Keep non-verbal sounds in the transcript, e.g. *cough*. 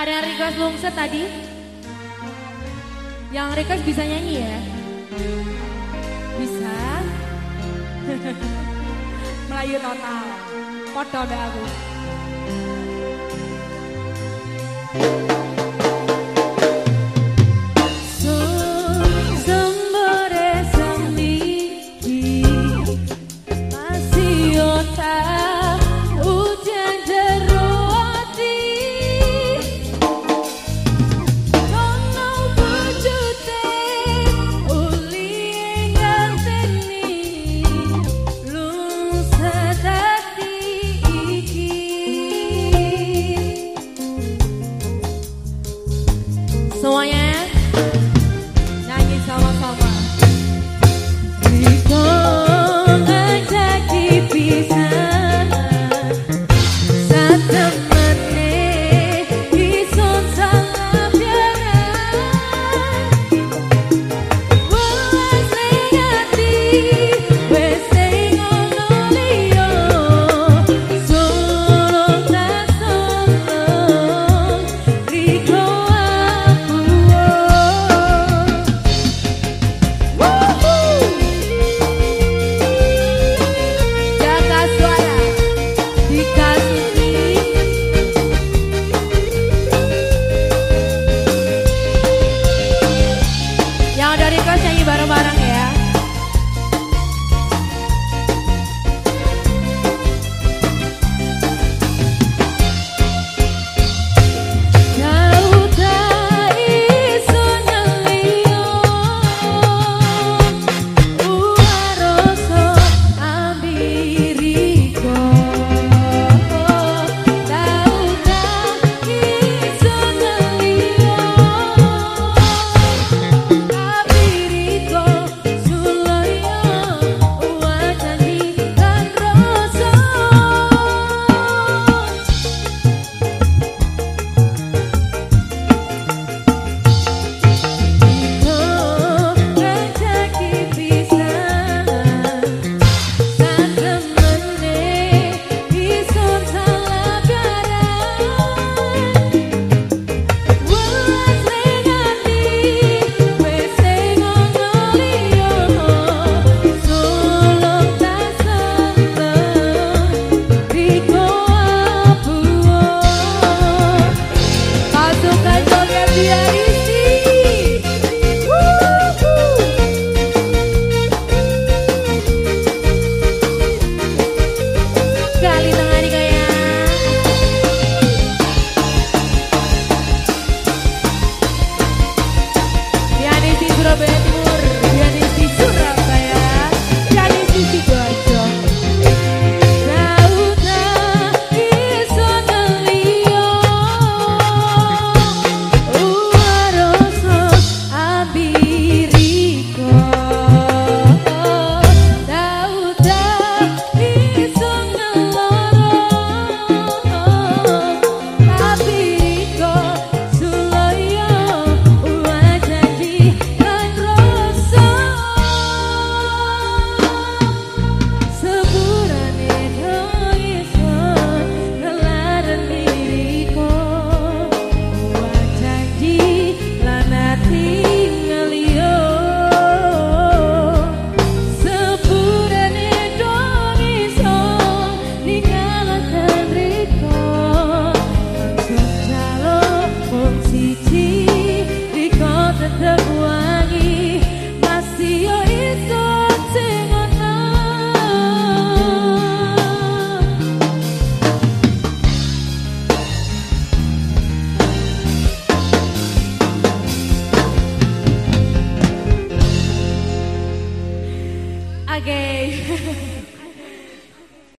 Ada yang request lungset tadi? Yang request bisa nyanyi ya? Bisa? *laughs* Melayu total. Podo aku. Semuanya